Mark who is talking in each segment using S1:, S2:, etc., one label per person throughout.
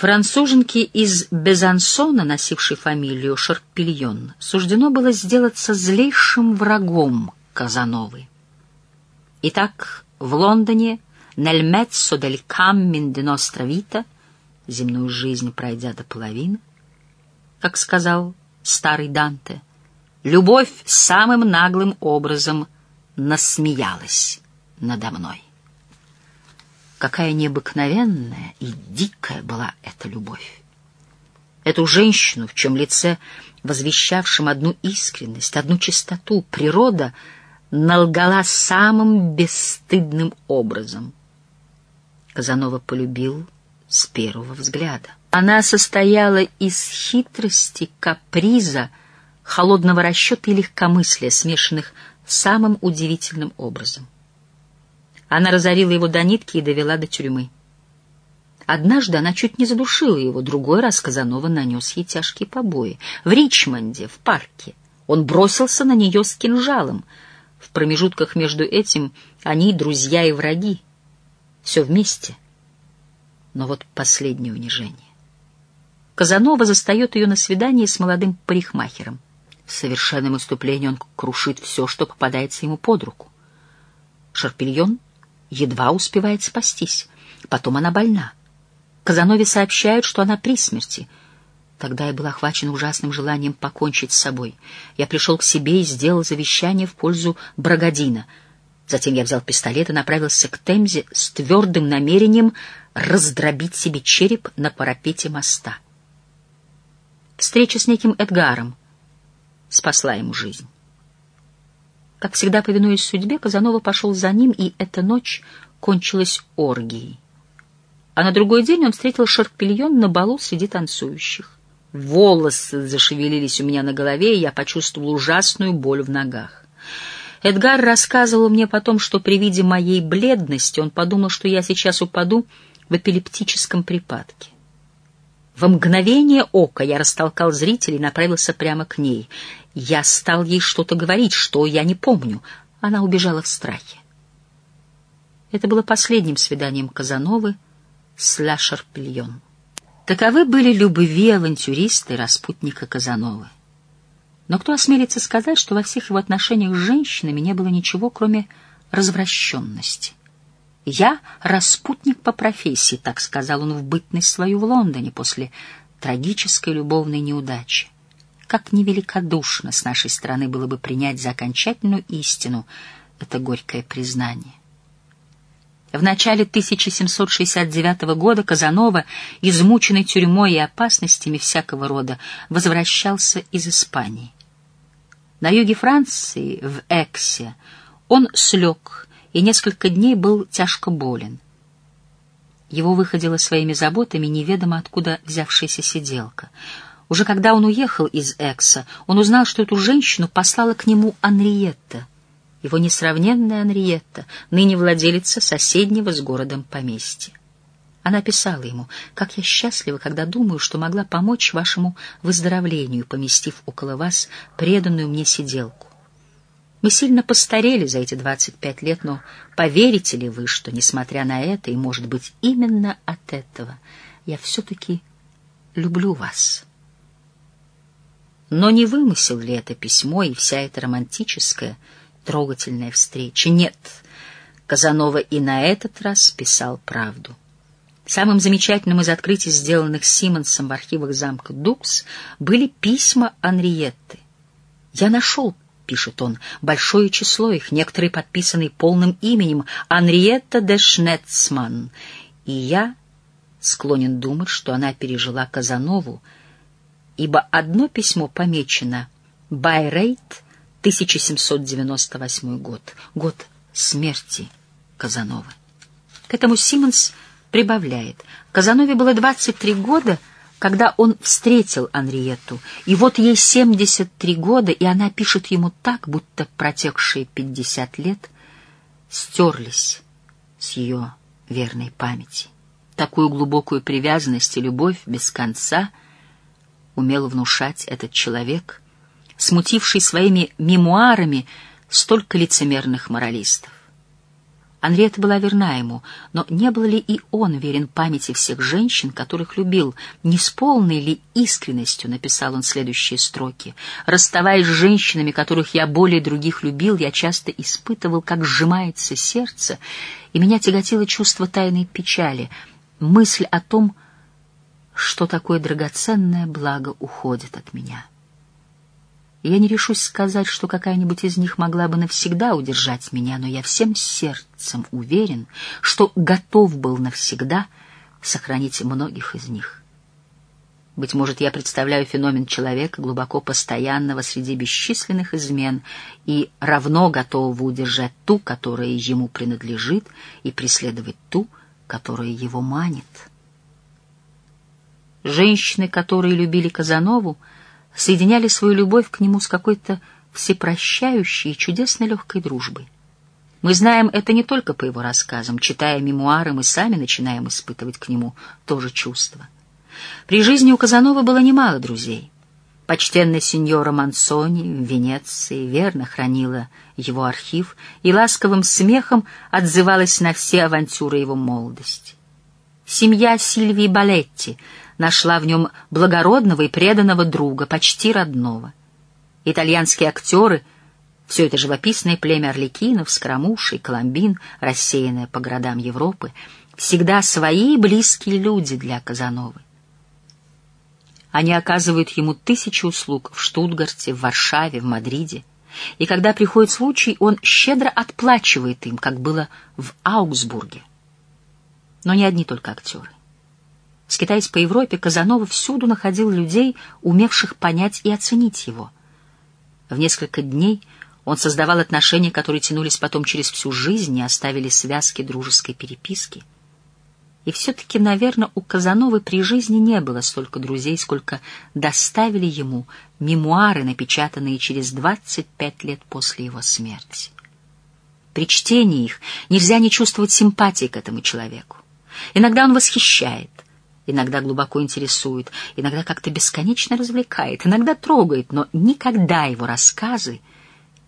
S1: Француженке из Безансона, носившей фамилию Шарпильон, суждено было сделаться злейшим врагом Казановы. Итак, в Лондоне, «Nel mezzo del cammin di nostra vita», земную жизнь пройдя до половины, как сказал старый Данте, любовь самым наглым образом насмеялась надо мной. Какая необыкновенная и дикая была эта любовь! Эту женщину, в чем лице, возвещавшем одну искренность, одну чистоту, природа налгала самым бесстыдным образом. Казанова полюбил с первого взгляда. Она состояла из хитрости, каприза, холодного расчета и легкомыслия, смешанных самым удивительным образом. Она разорила его до нитки и довела до тюрьмы. Однажды она чуть не задушила его, другой раз Казанова нанес ей тяжкие побои. В Ричмонде, в парке, он бросился на нее с кинжалом. В промежутках между этим они друзья и враги. Все вместе. Но вот последнее унижение. Казанова застает ее на свидании с молодым парикмахером. В совершенном иступлении он крушит все, что попадается ему под руку. Шарпильон едва успевает спастись. Потом она больна. Казанове сообщают, что она при смерти. Тогда я был охвачен ужасным желанием покончить с собой. Я пришел к себе и сделал завещание в пользу Брагадина. Затем я взял пистолет и направился к Темзе с твердым намерением раздробить себе череп на парапете моста. Встреча с неким Эдгаром спасла ему жизнь. Как всегда, повинуясь судьбе, Казанова пошел за ним, и эта ночь кончилась оргией. А на другой день он встретил Шарпильон на балу среди танцующих. Волосы зашевелились у меня на голове, и я почувствовал ужасную боль в ногах. Эдгар рассказывал мне потом, что при виде моей бледности он подумал, что я сейчас упаду в эпилептическом припадке. Во мгновение ока я растолкал зрителей и направился прямо к ней. Я стал ей что-то говорить, что я не помню. Она убежала в страхе. Это было последним свиданием Казановы с Ля Шарпильон. Таковы были любви авантюриста и распутника Казановы. Но кто осмелится сказать, что во всех его отношениях с женщинами не было ничего, кроме развращенности? «Я распутник по профессии», — так сказал он в бытность свою в Лондоне после трагической любовной неудачи. Как невеликодушно с нашей стороны было бы принять за окончательную истину это горькое признание. В начале 1769 года Казанова, измученный тюрьмой и опасностями всякого рода, возвращался из Испании. На юге Франции, в Эксе, он слег и несколько дней был тяжко болен. Его выходила своими заботами неведомо откуда взявшаяся сиделка. Уже когда он уехал из Экса, он узнал, что эту женщину послала к нему Анриетта, его несравненная Анриетта, ныне владелица соседнего с городом поместья. Она писала ему, «Как я счастлива, когда думаю, что могла помочь вашему выздоровлению, поместив около вас преданную мне сиделку. Мы сильно постарели за эти 25 лет, но поверите ли вы, что, несмотря на это, и, может быть, именно от этого, я все-таки люблю вас? Но не вымысел ли это письмо и вся эта романтическая, трогательная встреча? Нет, Казанова и на этот раз писал правду. Самым замечательным из открытий, сделанных Симонсом в архивах замка Дукс, были письма Анриетты. Я нашел пишет он, большое число их, некоторые подписаны полным именем Анриетта де Шнецман, и я склонен думать, что она пережила Казанову, ибо одно письмо помечено «Байрейт, 1798 год», год смерти Казановы. К этому Симмонс прибавляет. Казанове было 23 года — когда он встретил Анриетту, и вот ей 73 года, и она пишет ему так, будто протекшие 50 лет стерлись с ее верной памяти. Такую глубокую привязанность и любовь без конца умел внушать этот человек, смутивший своими мемуарами столько лицемерных моралистов. Анриета была верна ему, но не был ли и он верен памяти всех женщин, которых любил? Не с полной ли искренностью написал он следующие строки. «Расставаясь с женщинами, которых я более других любил, я часто испытывал, как сжимается сердце, и меня тяготило чувство тайной печали, мысль о том, что такое драгоценное благо уходит от меня». Я не решусь сказать, что какая-нибудь из них могла бы навсегда удержать меня, но я всем сердцем уверен, что готов был навсегда сохранить многих из них. Быть может, я представляю феномен человека, глубоко постоянного среди бесчисленных измен и равно готового удержать ту, которая ему принадлежит, и преследовать ту, которая его манит. Женщины, которые любили Казанову, — соединяли свою любовь к нему с какой-то всепрощающей и чудесно легкой дружбой. Мы знаем это не только по его рассказам. Читая мемуары, мы сами начинаем испытывать к нему то же чувство. При жизни у Казанова было немало друзей. Почтенная сеньора Мансони в Венеции верно хранила его архив и ласковым смехом отзывалась на все авантюры его молодости. Семья Сильвии Балетти — нашла в нем благородного и преданного друга, почти родного. Итальянские актеры, все это живописное племя орликинов, скоромушей, коломбин, рассеянное по городам Европы, всегда свои близкие люди для Казановы. Они оказывают ему тысячи услуг в Штутгарте, в Варшаве, в Мадриде. И когда приходит случай, он щедро отплачивает им, как было в Аугсбурге. Но не одни только актеры. Скитаясь по Европе, Казанова всюду находил людей, умевших понять и оценить его. В несколько дней он создавал отношения, которые тянулись потом через всю жизнь и оставили связки дружеской переписки. И все-таки, наверное, у Казановы при жизни не было столько друзей, сколько доставили ему мемуары, напечатанные через 25 лет после его смерти. При чтении их нельзя не чувствовать симпатии к этому человеку. Иногда он восхищает, иногда глубоко интересует, иногда как-то бесконечно развлекает, иногда трогает, но никогда его рассказы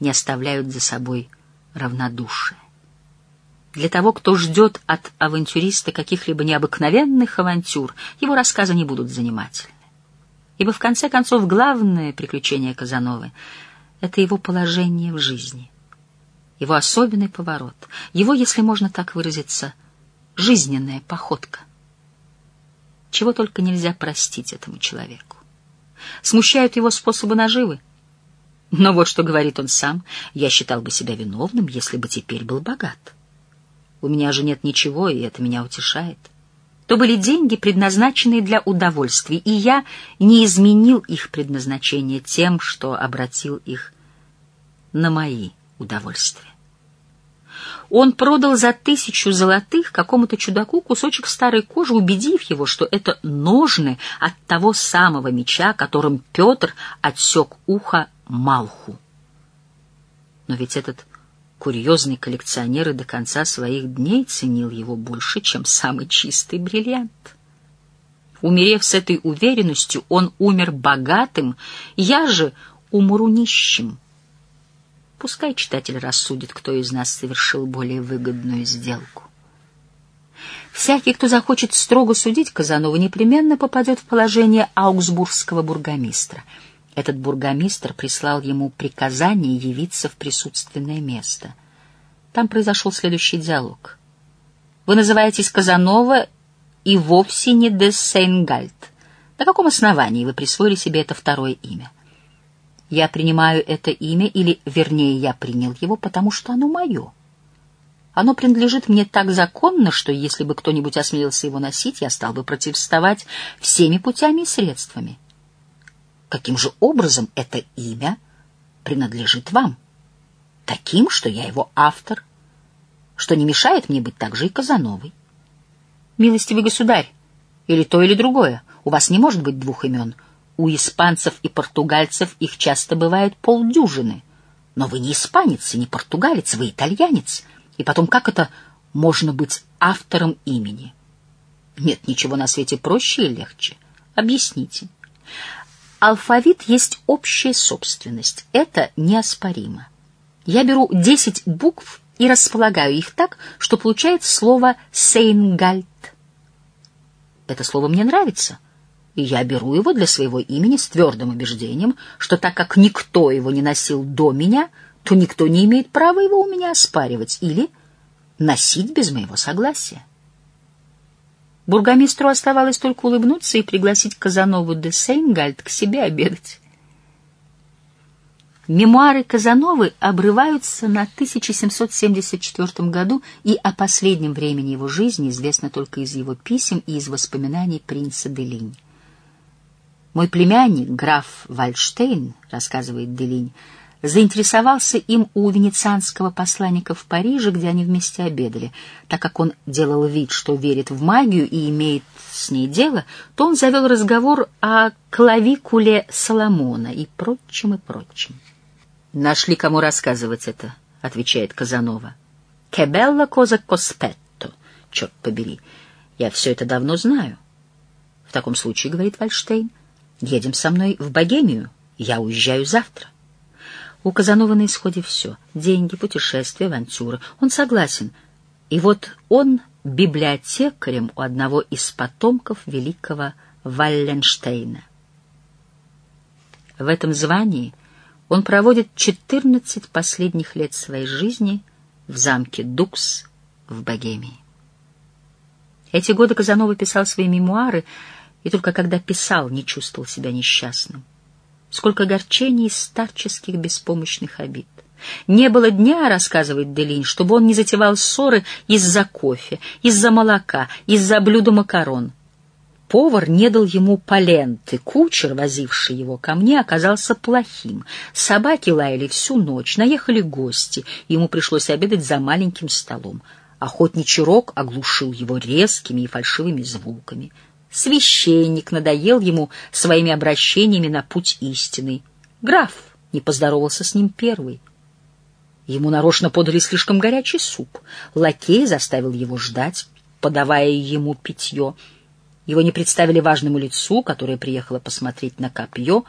S1: не оставляют за собой равнодушие. Для того, кто ждет от авантюриста каких-либо необыкновенных авантюр, его рассказы не будут занимательны. Ибо в конце концов главное приключение Казановы — это его положение в жизни, его особенный поворот, его, если можно так выразиться, жизненная походка чего только нельзя простить этому человеку. Смущают его способы наживы. Но вот что говорит он сам. Я считал бы себя виновным, если бы теперь был богат. У меня же нет ничего, и это меня утешает. То были деньги, предназначенные для удовольствий, и я не изменил их предназначение тем, что обратил их на мои удовольствия. Он продал за тысячу золотых какому-то чудаку кусочек старой кожи, убедив его, что это ножны от того самого меча, которым Петр отсек ухо Малху. Но ведь этот курьезный коллекционер и до конца своих дней ценил его больше, чем самый чистый бриллиант. Умерев с этой уверенностью, он умер богатым, я же умру нищим. Пускай читатель рассудит, кто из нас совершил более выгодную сделку. Всякий, кто захочет строго судить Казанова, непременно попадет в положение аугсбургского бургомистра. Этот бургомистр прислал ему приказание явиться в присутственное место. Там произошел следующий диалог. «Вы называетесь Казанова и вовсе не де Сейнгальд. На каком основании вы присвоили себе это второе имя?» Я принимаю это имя, или, вернее, я принял его, потому что оно мое. Оно принадлежит мне так законно, что если бы кто-нибудь осмелился его носить, я стал бы противоставать всеми путями и средствами. Каким же образом это имя принадлежит вам? Таким, что я его автор, что не мешает мне быть также и Казановой. Милостивый государь, или то, или другое, у вас не может быть двух имен — у испанцев и португальцев их часто бывает полдюжины. Но вы не испанец и не португалец, вы итальянец. И потом, как это можно быть автором имени? Нет ничего на свете проще и легче. Объясните. Алфавит есть общая собственность. Это неоспоримо. Я беру десять букв и располагаю их так, что получается слово «сейнгальд». Это слово мне нравится, и я беру его для своего имени с твердым убеждением, что так как никто его не носил до меня, то никто не имеет права его у меня оспаривать или носить без моего согласия. Бургомистру оставалось только улыбнуться и пригласить Казанову де Сейнгальд к себе обедать. Мемуары Казановы обрываются на 1774 году, и о последнем времени его жизни известно только из его писем и из воспоминаний принца Делинь. «Мой племянник, граф Вальштейн, — рассказывает Делинь, — заинтересовался им у венецианского посланника в Париже, где они вместе обедали. Так как он делал вид, что верит в магию и имеет с ней дело, то он завел разговор о клавикуле Соломона и прочем и прочем. «Нашли, кому рассказывать это», — отвечает Казанова. «Кебелла коза коспетто, черт побери, я все это давно знаю». «В таком случае, — говорит Вальштейн, — едем со мной в Богемию, я уезжаю завтра». У Казанова на исходе все — деньги, путешествия, авантюры. Он согласен. И вот он библиотекарем у одного из потомков великого Валленштейна. В этом звании он проводит 14 последних лет своей жизни в замке Дукс в Богемии. Эти годы Казанова писал свои мемуары, и только когда писал, не чувствовал себя несчастным сколько огорчений и старческих беспомощных обид. Не было дня, рассказывает Делинь, чтобы он не затевал ссоры из-за кофе, из-за молока, из-за блюда макарон. Повар не дал ему поленты, кучер, возивший его ко мне, оказался плохим. Собаки лаяли всю ночь, наехали гости, ему пришлось обедать за маленьким столом. Охотничий рог оглушил его резкими и фальшивыми звуками — Священник надоел ему своими обращениями на путь истины. Граф не поздоровался с ним первый. Ему нарочно подали слишком горячий суп. Лакей заставил его ждать, подавая ему питье. Его не представили важному лицу, которое приехало посмотреть на копье,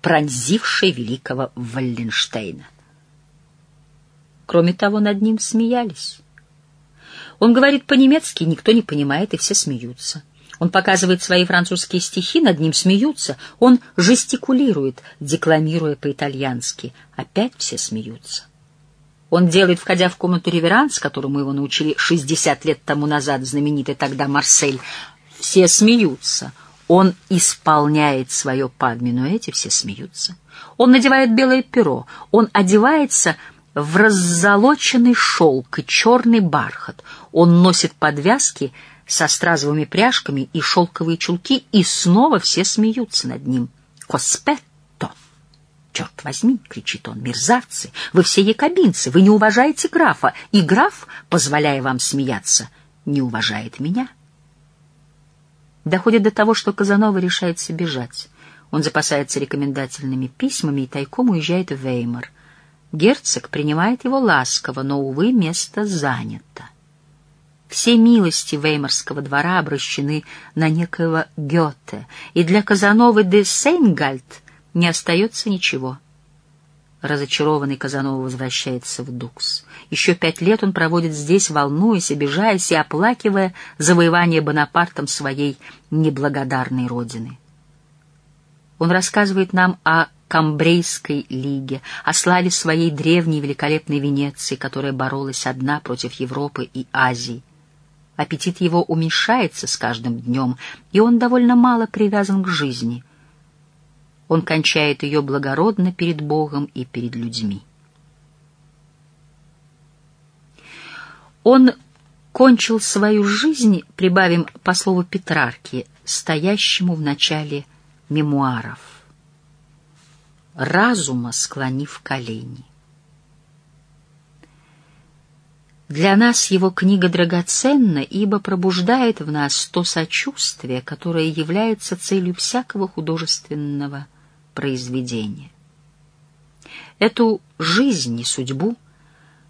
S1: пронзившее великого Валленштейна. Кроме того, над ним смеялись. Он говорит по-немецки, никто не понимает, и все смеются. Он показывает свои французские стихи, над ним смеются. Он жестикулирует, декламируя по-итальянски. Опять все смеются. Он делает, входя в комнату реверанс, которому его научили 60 лет тому назад, знаменитый тогда Марсель. Все смеются. Он исполняет свое эти все смеются. Он надевает белое перо. Он одевается в раззолоченный шелк и черный бархат. Он носит подвязки — со стразовыми пряжками и шелковые чулки, и снова все смеются над ним. «Коспетто!» «Черт возьми!» — кричит он. «Мерзавцы! Вы все якобинцы! Вы не уважаете графа, и граф, позволяя вам смеяться, не уважает меня!» Доходит до того, что Казанова решается бежать. Он запасается рекомендательными письмами и тайком уезжает в Веймар. Герцог принимает его ласково, но, увы, место занято. Все милости Веймарского двора обращены на некоего Гёте, и для Казановы де Сейнгальд не остается ничего. Разочарованный Казанова возвращается в Дукс. Еще пять лет он проводит здесь, волнуясь, обижаясь и оплакивая завоевание Бонапартом своей неблагодарной родины. Он рассказывает нам о Камбрейской лиге, о славе своей древней великолепной Венеции, которая боролась одна против Европы и Азии, Аппетит его уменьшается с каждым днем, и он довольно мало привязан к жизни. Он кончает ее благородно перед Богом и перед людьми. Он кончил свою жизнь, прибавим по слову Петрарки, стоящему в начале мемуаров, разума склонив колени. Для нас его книга драгоценна, ибо пробуждает в нас то сочувствие, которое является целью всякого художественного произведения. Эту жизнь и судьбу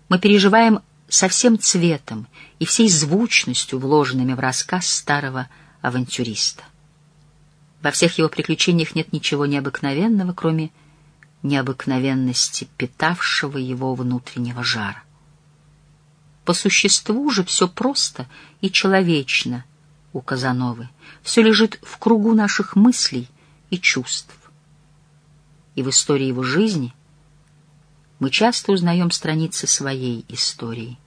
S1: мы переживаем со всем цветом и всей звучностью, вложенными в рассказ старого авантюриста. Во всех его приключениях нет ничего необыкновенного, кроме необыкновенности питавшего его внутреннего жара. По существу же все просто и человечно у Казановы. Все лежит в кругу наших мыслей и чувств. И в истории его жизни мы часто узнаем страницы своей истории,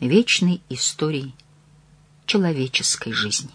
S1: вечной истории человеческой жизни.